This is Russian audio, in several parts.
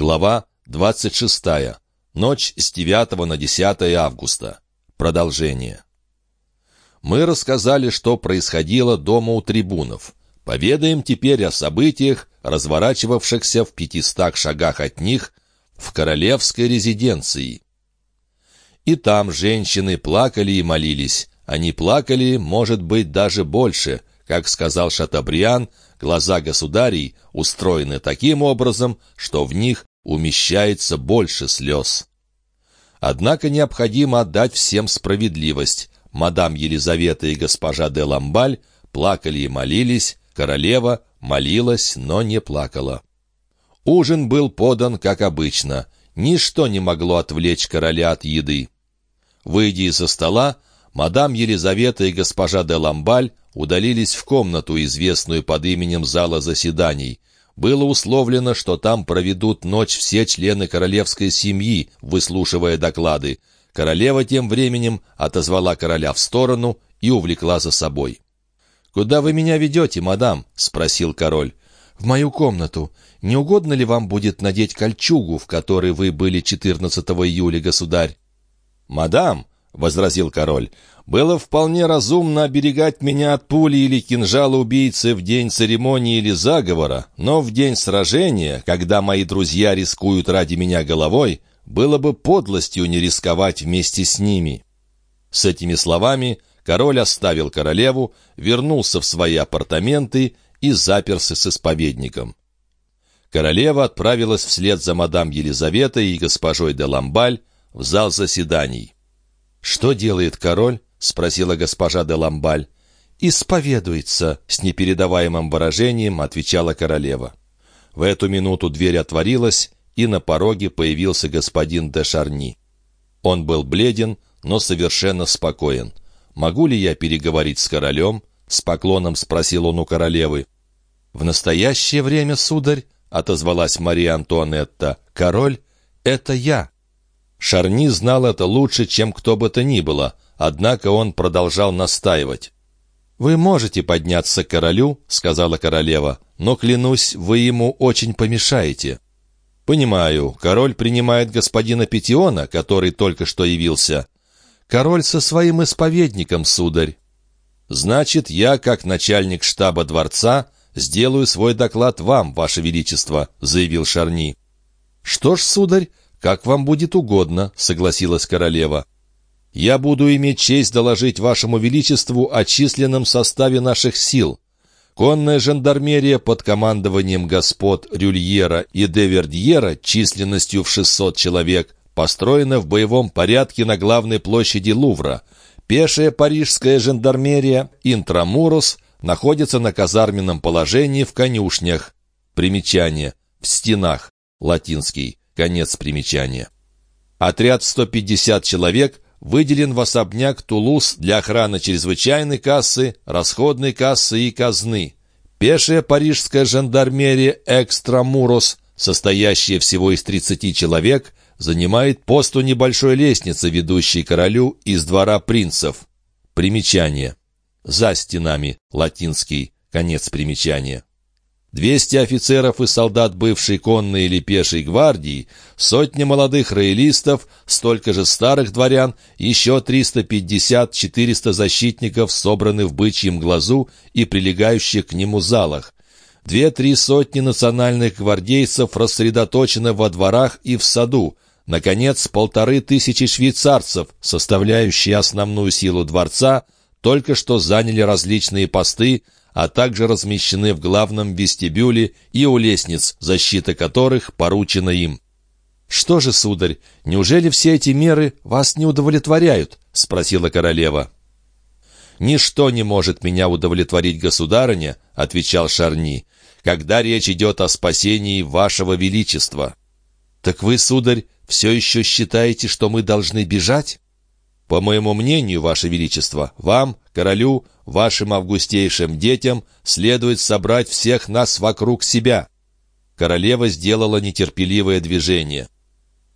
Глава 26. Ночь с 9 на 10 августа. Продолжение. Мы рассказали, что происходило дома у трибунов. Поведаем теперь о событиях, разворачивавшихся в пятистах шагах от них в королевской резиденции. И там женщины плакали и молились. Они плакали, может быть, даже больше. Как сказал Шатабриан, глаза государей устроены таким образом, что в них умещается больше слез. Однако необходимо отдать всем справедливость. Мадам Елизавета и госпожа де Ламбаль плакали и молились, королева молилась, но не плакала. Ужин был подан, как обычно. Ничто не могло отвлечь короля от еды. Выйдя из-за стола, мадам Елизавета и госпожа де Ламбаль удалились в комнату, известную под именем зала заседаний. Было условлено, что там проведут ночь все члены королевской семьи, выслушивая доклады. Королева тем временем отозвала короля в сторону и увлекла за собой. «Куда вы меня ведете, мадам?» — спросил король. «В мою комнату. Не угодно ли вам будет надеть кольчугу, в которой вы были 14 июля, государь?» «Мадам», — возразил король, было вполне разумно оберегать меня от пули или кинжала убийцы в день церемонии или заговора, но в день сражения, когда мои друзья рискуют ради меня головой, было бы подлостью не рисковать вместе с ними». С этими словами король оставил королеву, вернулся в свои апартаменты и заперся с исповедником. Королева отправилась вслед за мадам Елизаветой и госпожой де Ламбаль в зал заседаний. Что делает король? — спросила госпожа де Ламбаль. «Исповедуется», — с непередаваемым выражением отвечала королева. В эту минуту дверь отворилась, и на пороге появился господин де Шарни. Он был бледен, но совершенно спокоен. «Могу ли я переговорить с королем?» — с поклоном спросил он у королевы. «В настоящее время, сударь», — отозвалась Мария Антуанетта, — «король — это я». Шарни знал это лучше, чем кто бы то ни было — Однако он продолжал настаивать. «Вы можете подняться к королю», — сказала королева, «но, клянусь, вы ему очень помешаете». «Понимаю, король принимает господина Петиона, который только что явился». «Король со своим исповедником, сударь». «Значит, я, как начальник штаба дворца, сделаю свой доклад вам, ваше величество», — заявил Шарни. «Что ж, сударь, как вам будет угодно», — согласилась королева. Я буду иметь честь доложить вашему величеству о численном составе наших сил. Конная жандармерия под командованием господ Рюльера и Девердьера численностью в 600 человек построена в боевом порядке на главной площади Лувра. Пешая парижская жандармерия Интрамурус находится на казарменном положении в конюшнях. Примечание. В стенах. Латинский. Конец примечания. Отряд 150 человек – выделен в особняк Тулус для охраны чрезвычайной кассы, расходной кассы и казны. Пешая парижская жандармерия «Экстрамурос», состоящая всего из 30 человек, занимает пост у небольшой лестницы, ведущей королю из двора принцев. Примечание. За стенами. Латинский. Конец примечания. 200 офицеров и солдат бывшей конной или пешей гвардии, сотня молодых роялистов, столько же старых дворян, еще 350-400 защитников собраны в бычьем глазу и прилегающих к нему залах. Две-три сотни национальных гвардейцев рассредоточены во дворах и в саду. Наконец, полторы тысячи швейцарцев, составляющие основную силу дворца, только что заняли различные посты, а также размещены в главном вестибюле и у лестниц, защита которых поручена им. «Что же, сударь, неужели все эти меры вас не удовлетворяют?» — спросила королева. «Ничто не может меня удовлетворить, государыня», — отвечал Шарни, «когда речь идет о спасении вашего величества». «Так вы, сударь, все еще считаете, что мы должны бежать?» «По моему мнению, ваше величество, вам, королю, вашим августейшим детям следует собрать всех нас вокруг себя». Королева сделала нетерпеливое движение.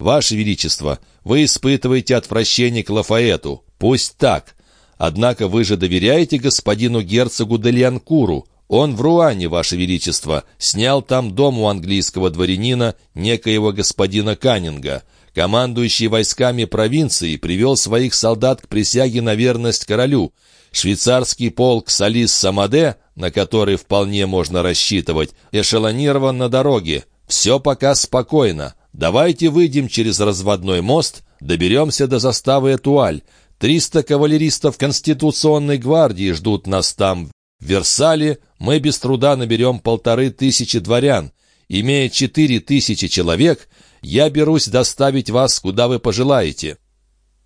«Ваше Величество, вы испытываете отвращение к Лафаэту. Пусть так. Однако вы же доверяете господину герцогу Делианкуру. Он в Руане, Ваше Величество, снял там дом у английского дворянина, некоего господина Каннинга. Командующий войсками провинции привел своих солдат к присяге на верность королю. Швейцарский полк Салис-Самаде, на который вполне можно рассчитывать, эшелонирован на дороге. Все пока спокойно. Давайте выйдем через разводной мост, доберемся до заставы Этуаль. Триста кавалеристов Конституционной гвардии ждут нас там. В Версале мы без труда наберем полторы тысячи дворян. Имея четыре тысячи человек, я берусь доставить вас, куда вы пожелаете».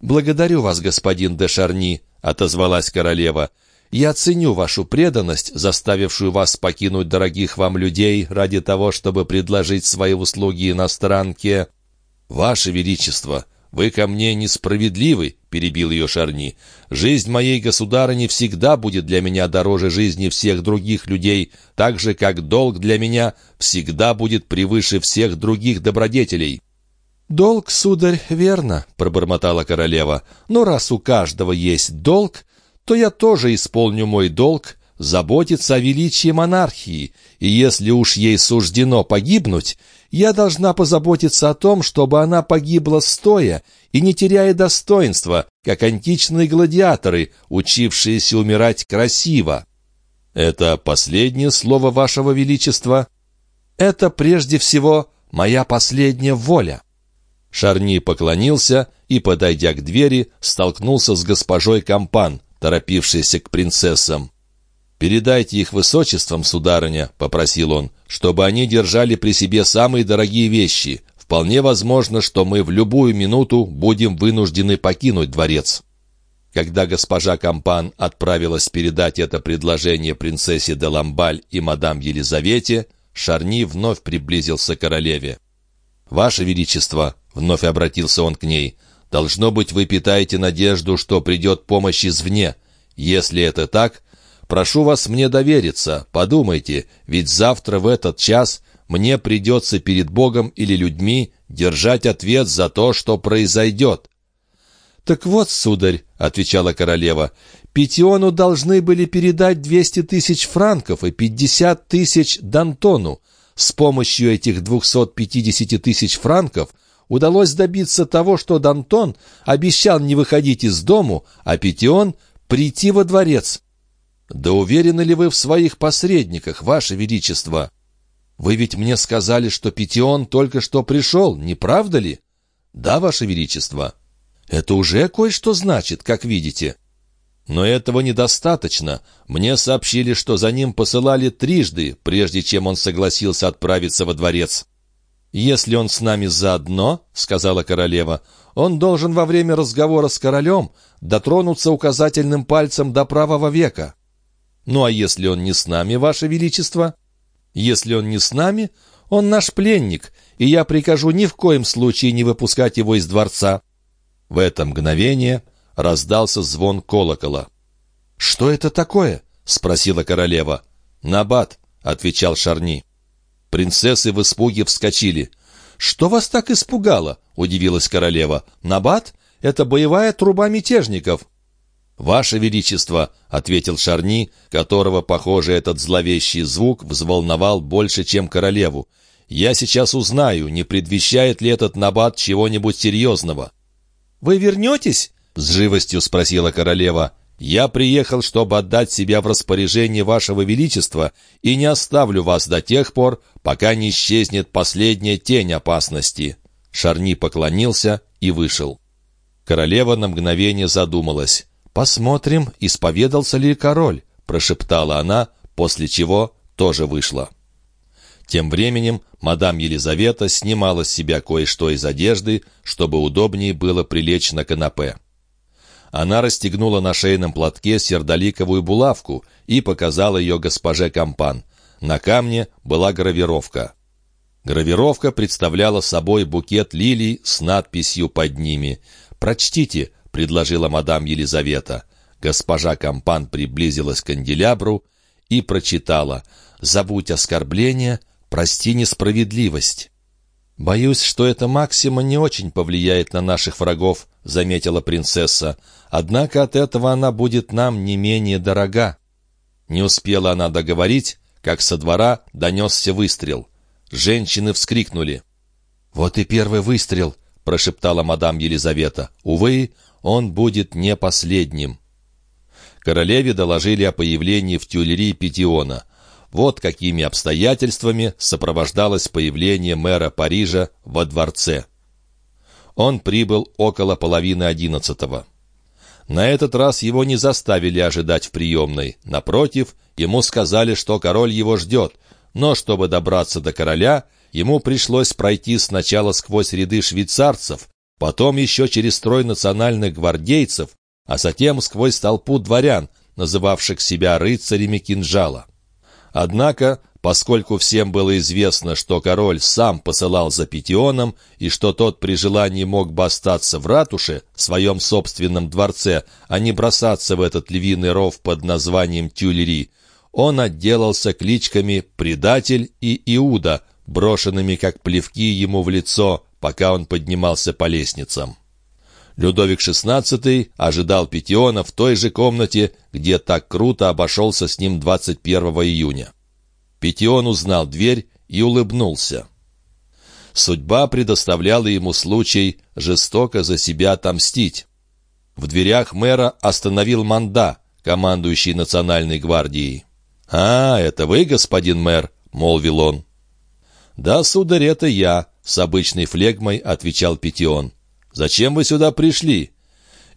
«Благодарю вас, господин де Шарни», — отозвалась королева. «Я ценю вашу преданность, заставившую вас покинуть дорогих вам людей ради того, чтобы предложить свои услуги иностранке». «Ваше Величество, вы ко мне несправедливы», — перебил ее Шарни. «Жизнь моей государыни всегда будет для меня дороже жизни всех других людей, так же, как долг для меня всегда будет превыше всех других добродетелей». «Долг, сударь, верно», — пробормотала королева. «Но раз у каждого есть долг, то я тоже исполню мой долг, заботиться о величии монархии, и если уж ей суждено погибнуть, я должна позаботиться о том, чтобы она погибла стоя и не теряя достоинства, как античные гладиаторы, учившиеся умирать красиво». «Это последнее слово вашего величества?» «Это прежде всего моя последняя воля». Шарни поклонился и, подойдя к двери, столкнулся с госпожой Кампан, торопившейся к принцессам. «Передайте их высочествам, сударыня», — попросил он, «чтобы они держали при себе самые дорогие вещи. Вполне возможно, что мы в любую минуту будем вынуждены покинуть дворец». Когда госпожа Кампан отправилась передать это предложение принцессе де Ламбаль и мадам Елизавете, Шарни вновь приблизился к королеве. «Ваше Величество», — вновь обратился он к ней, — «должно быть, вы питаете надежду, что придет помощь извне. Если это так, прошу вас мне довериться, подумайте, ведь завтра в этот час мне придется перед Богом или людьми держать ответ за то, что произойдет». «Так вот, сударь», — отвечала королева, — «Петиону должны были передать двести тысяч франков и пятьдесят тысяч Д'Антону. С помощью этих 250 тысяч франков удалось добиться того, что Дантон обещал не выходить из дому, а Петион прийти во дворец. «Да уверены ли вы в своих посредниках, Ваше Величество? Вы ведь мне сказали, что Петион только что пришел, не правда ли?» «Да, Ваше Величество». «Это уже кое-что значит, как видите». Но этого недостаточно. Мне сообщили, что за ним посылали трижды, прежде чем он согласился отправиться во дворец. «Если он с нами заодно, — сказала королева, — он должен во время разговора с королем дотронуться указательным пальцем до правого века. Ну а если он не с нами, ваше величество? Если он не с нами, он наш пленник, и я прикажу ни в коем случае не выпускать его из дворца». В это мгновение раздался звон колокола. «Что это такое?» — спросила королева. «Набат», — отвечал Шарни. Принцессы в испуге вскочили. «Что вас так испугало?» — удивилась королева. «Набат? Это боевая труба мятежников». «Ваше Величество», — ответил Шарни, которого, похоже, этот зловещий звук взволновал больше, чем королеву. «Я сейчас узнаю, не предвещает ли этот набат чего-нибудь серьезного». «Вы вернетесь?» С живостью спросила королева. «Я приехал, чтобы отдать себя в распоряжение вашего величества, и не оставлю вас до тех пор, пока не исчезнет последняя тень опасности». Шарни поклонился и вышел. Королева на мгновение задумалась. «Посмотрим, исповедался ли король», — прошептала она, после чего тоже вышла. Тем временем мадам Елизавета снимала с себя кое-что из одежды, чтобы удобнее было прилечь на канапе. Она расстегнула на шейном платке сердоликовую булавку и показала ее госпоже Кампан. На камне была гравировка. Гравировка представляла собой букет лилий с надписью под ними. «Прочтите», — предложила мадам Елизавета. Госпожа Кампан приблизилась к канделябру и прочитала «Забудь оскорбление, прости несправедливость». «Боюсь, что эта максима не очень повлияет на наших врагов», — заметила принцесса. «Однако от этого она будет нам не менее дорога». Не успела она договорить, как со двора донесся выстрел. Женщины вскрикнули. «Вот и первый выстрел», — прошептала мадам Елизавета. «Увы, он будет не последним». Королеве доложили о появлении в тюльри Петиона. Вот какими обстоятельствами сопровождалось появление мэра Парижа во дворце. Он прибыл около половины одиннадцатого. На этот раз его не заставили ожидать в приемной. Напротив, ему сказали, что король его ждет, но чтобы добраться до короля, ему пришлось пройти сначала сквозь ряды швейцарцев, потом еще через строй национальных гвардейцев, а затем сквозь толпу дворян, называвших себя рыцарями кинжала. Однако, поскольку всем было известно, что король сам посылал за Петионом и что тот при желании мог бы остаться в ратуше, в своем собственном дворце, а не бросаться в этот львиный ров под названием Тюлери, он отделался кличками «Предатель» и «Иуда», брошенными как плевки ему в лицо, пока он поднимался по лестницам. Людовик XVI ожидал Петиона в той же комнате, где так круто обошелся с ним 21 июня. Петион узнал дверь и улыбнулся. Судьба предоставляла ему случай жестоко за себя отомстить. В дверях мэра остановил Манда, командующий национальной гвардией. «А, это вы, господин мэр?» — молвил он. «Да, сударь, это я», — с обычной флегмой отвечал Петион. Зачем вы сюда пришли?»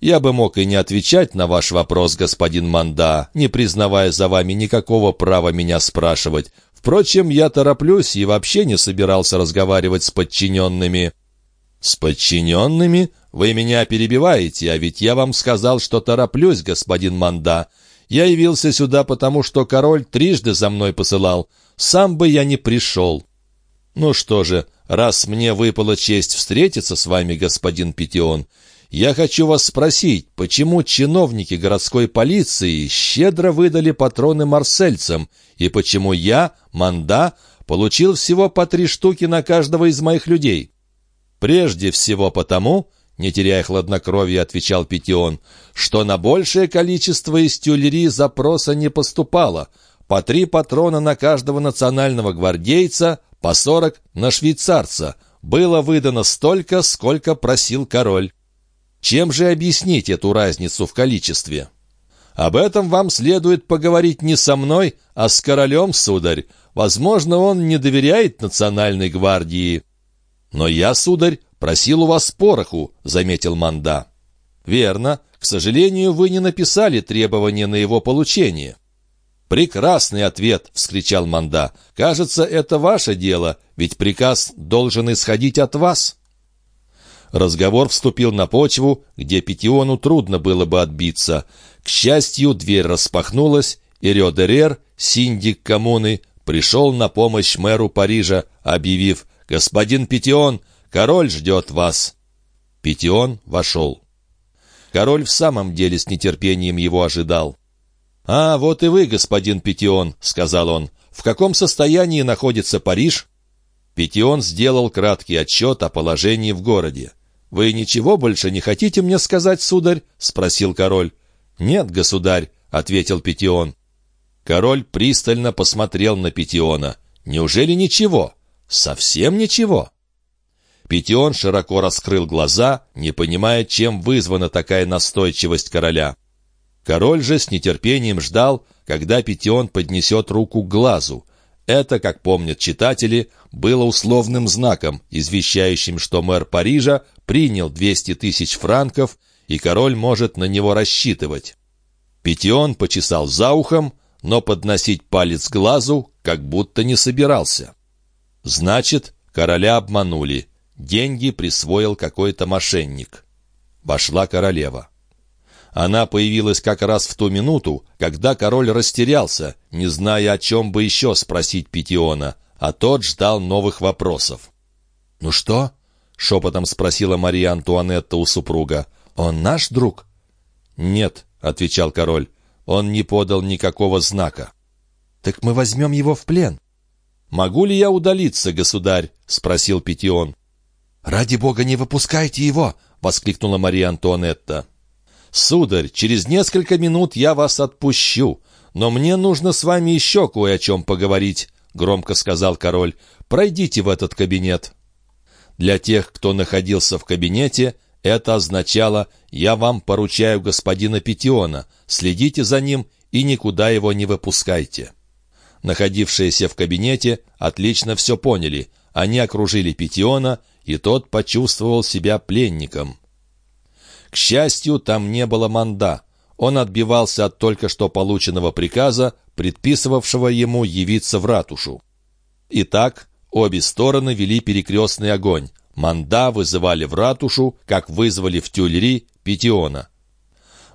«Я бы мог и не отвечать на ваш вопрос, господин Манда, не признавая за вами никакого права меня спрашивать. Впрочем, я тороплюсь и вообще не собирался разговаривать с подчиненными». «С подчиненными? Вы меня перебиваете, а ведь я вам сказал, что тороплюсь, господин Манда. Я явился сюда, потому что король трижды за мной посылал. Сам бы я не пришел». «Ну что же, раз мне выпала честь встретиться с вами, господин Петион, я хочу вас спросить, почему чиновники городской полиции щедро выдали патроны марсельцам, и почему я, Манда, получил всего по три штуки на каждого из моих людей? Прежде всего потому, не теряя хладнокровия, отвечал Петион, что на большее количество из тюльри запроса не поступало, по три патрона на каждого национального гвардейца, по сорок на швейцарца. Было выдано столько, сколько просил король. Чем же объяснить эту разницу в количестве? Об этом вам следует поговорить не со мной, а с королем, сударь. Возможно, он не доверяет национальной гвардии. Но я, сударь, просил у вас пороху, заметил Манда. Верно. К сожалению, вы не написали требования на его получение. «Прекрасный ответ!» — вскричал Манда. «Кажется, это ваше дело, ведь приказ должен исходить от вас». Разговор вступил на почву, где Петиону трудно было бы отбиться. К счастью, дверь распахнулась, и Рёдерер, синдик коммуны, пришел на помощь мэру Парижа, объявив «Господин Петион, король ждет вас». Петион вошел. Король в самом деле с нетерпением его ожидал. «А, вот и вы, господин Петион», — сказал он. «В каком состоянии находится Париж?» Петион сделал краткий отчет о положении в городе. «Вы ничего больше не хотите мне сказать, сударь?» — спросил король. «Нет, государь», — ответил Петион. Король пристально посмотрел на Петиона. «Неужели ничего? Совсем ничего?» Петион широко раскрыл глаза, не понимая, чем вызвана такая настойчивость короля. Король же с нетерпением ждал, когда Петион поднесет руку к глазу. Это, как помнят читатели, было условным знаком, извещающим, что мэр Парижа принял 200 тысяч франков, и король может на него рассчитывать. Петион почесал за ухом, но подносить палец к глазу как будто не собирался. Значит, короля обманули. Деньги присвоил какой-то мошенник. Вошла королева. Она появилась как раз в ту минуту, когда король растерялся, не зная, о чем бы еще спросить Петиона, а тот ждал новых вопросов. «Ну что?» — шепотом спросила Мария Антуанетта у супруга. «Он наш друг?» «Нет», — отвечал король, — «он не подал никакого знака». «Так мы возьмем его в плен». «Могу ли я удалиться, государь?» — спросил Петион. «Ради бога, не выпускайте его!» — воскликнула Мария Антуанетта. «Сударь, через несколько минут я вас отпущу, но мне нужно с вами еще кое о чем поговорить», — громко сказал король. «Пройдите в этот кабинет». Для тех, кто находился в кабинете, это означало «я вам поручаю господина Петиона, следите за ним и никуда его не выпускайте». Находившиеся в кабинете отлично все поняли. Они окружили Петиона, и тот почувствовал себя пленником. К счастью, там не было манда. Он отбивался от только что полученного приказа, предписывавшего ему явиться в ратушу. Итак, обе стороны вели перекрестный огонь. Манда вызывали в ратушу, как вызвали в Тюльри Петиона.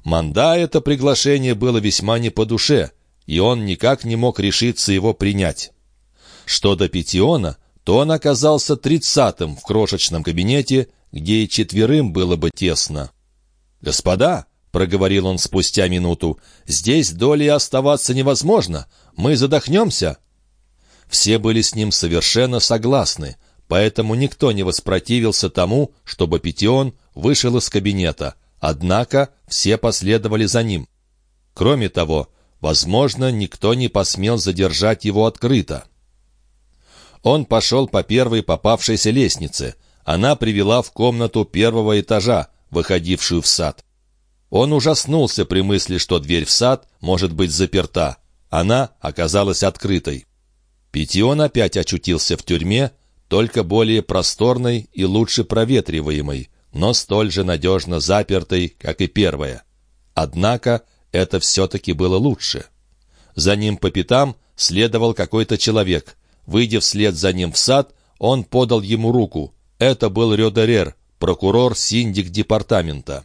Манда это приглашение было весьма не по душе, и он никак не мог решиться его принять. Что до Петиона, то он оказался тридцатым в крошечном кабинете, где и четверым было бы тесно. «Господа», — проговорил он спустя минуту, — «здесь долей оставаться невозможно. Мы задохнемся». Все были с ним совершенно согласны, поэтому никто не воспротивился тому, чтобы Петион вышел из кабинета. Однако все последовали за ним. Кроме того, возможно, никто не посмел задержать его открыто. Он пошел по первой попавшейся лестнице. Она привела в комнату первого этажа, выходившую в сад. Он ужаснулся при мысли, что дверь в сад может быть заперта. Она оказалась открытой. Петион опять очутился в тюрьме, только более просторной и лучше проветриваемой, но столь же надежно запертой, как и первая. Однако это все-таки было лучше. За ним по пятам следовал какой-то человек. Выйдя вслед за ним в сад, он подал ему руку. Это был Рёдерер, прокурор-синдик департамента.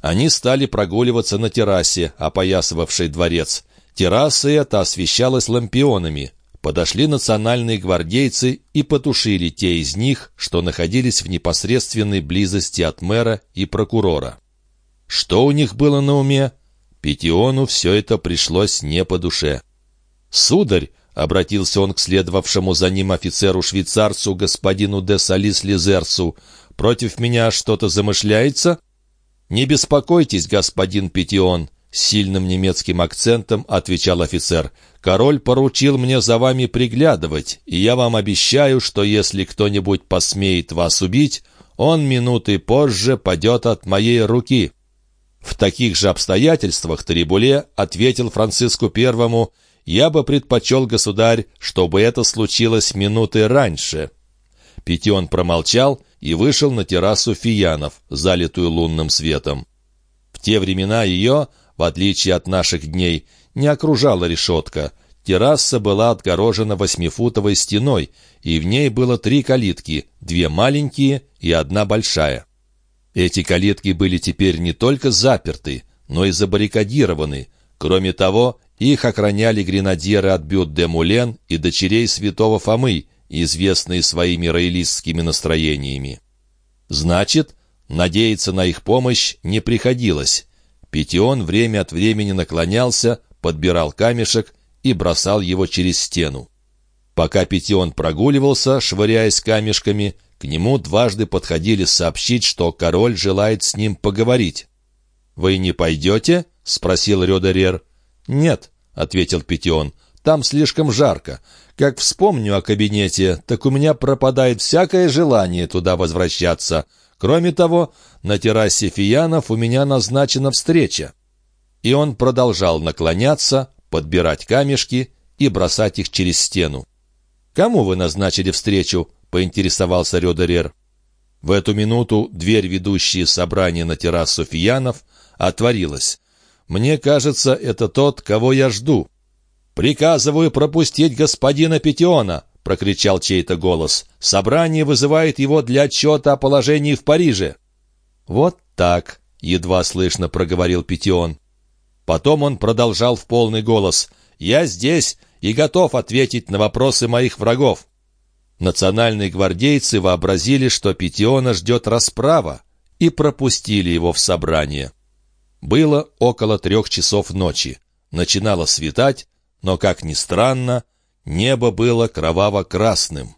Они стали прогуливаться на террасе, опоясывавшей дворец. Терраса эта освещалась лампионами — подошли национальные гвардейцы и потушили те из них, что находились в непосредственной близости от мэра и прокурора. Что у них было на уме? Петиону все это пришлось не по душе. «Сударь!» — обратился он к следовавшему за ним офицеру-швейцарцу, господину де Салис-Лизерсу. «Против меня что-то замышляется?» «Не беспокойтесь, господин Петион», — сильным немецким акцентом отвечал офицер. Король поручил мне за вами приглядывать, и я вам обещаю, что если кто-нибудь посмеет вас убить, он минуты позже падет от моей руки». В таких же обстоятельствах Трибуле ответил Франциску Первому, «Я бы предпочел, государь, чтобы это случилось минуты раньше». Петион промолчал и вышел на террасу Фиянов, залитую лунным светом. В те времена ее, в отличие от наших дней, не окружала решетка. Терраса была отгорожена восьмифутовой стеной, и в ней было три калитки, две маленькие и одна большая. Эти калитки были теперь не только заперты, но и забаррикадированы. Кроме того, их охраняли гренадеры от Бют-де-Мулен и дочерей святого Фомы, известные своими роялистскими настроениями. Значит, надеяться на их помощь не приходилось. Петион время от времени наклонялся, подбирал камешек и бросал его через стену. Пока Петион прогуливался, швыряясь камешками, к нему дважды подходили сообщить, что король желает с ним поговорить. «Вы не пойдете?» — спросил Рёдерер. «Нет», — ответил Петион, — «там слишком жарко. Как вспомню о кабинете, так у меня пропадает всякое желание туда возвращаться. Кроме того, на террасе Фиянов у меня назначена встреча» и он продолжал наклоняться, подбирать камешки и бросать их через стену. «Кому вы назначили встречу?» — поинтересовался Рёдерер. В эту минуту дверь, ведущая собрание на террасу Фиянов, отворилась. «Мне кажется, это тот, кого я жду». «Приказываю пропустить господина Петиона!» — прокричал чей-то голос. «Собрание вызывает его для отчета о положении в Париже». «Вот так», — едва слышно проговорил Петион. Потом он продолжал в полный голос. «Я здесь и готов ответить на вопросы моих врагов». Национальные гвардейцы вообразили, что Петиона ждет расправа, и пропустили его в собрание. Было около трех часов ночи. Начинало светать, но, как ни странно, небо было кроваво-красным.